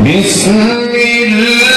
بسم الله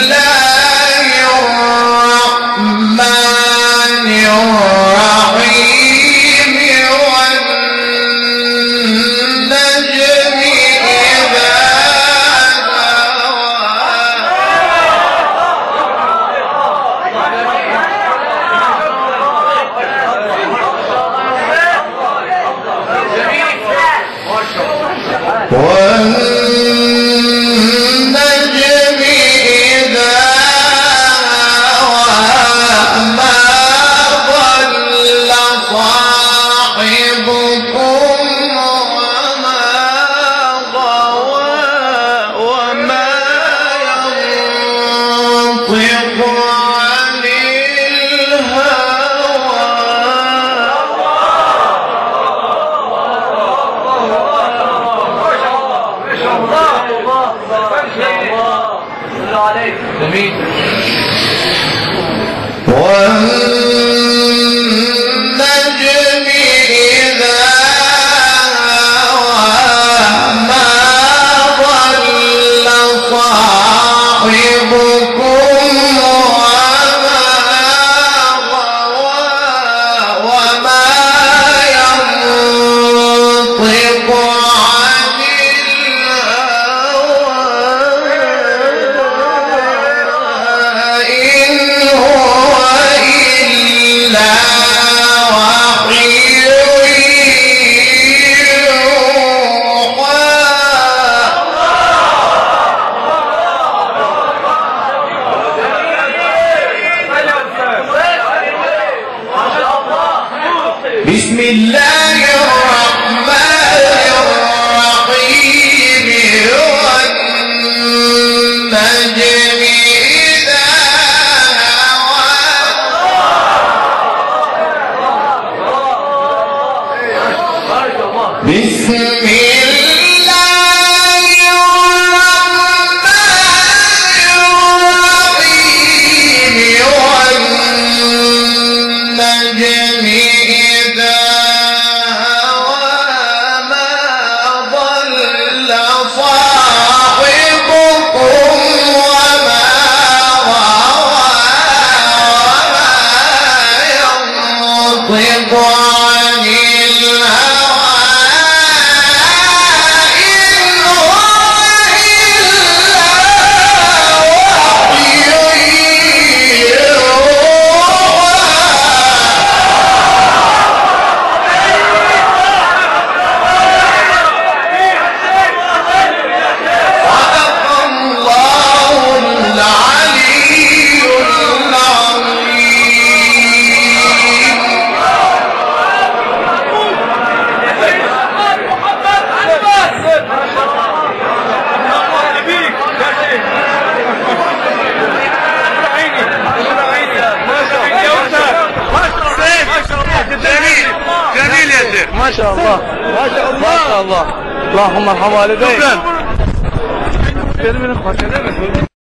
جميل بسم الله الرحمن الرحيم والنجم إذا هوى بسم الله Maşallah. Maşallah. Maşallah. Allahümme hamali bey. Benim benim